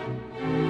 Música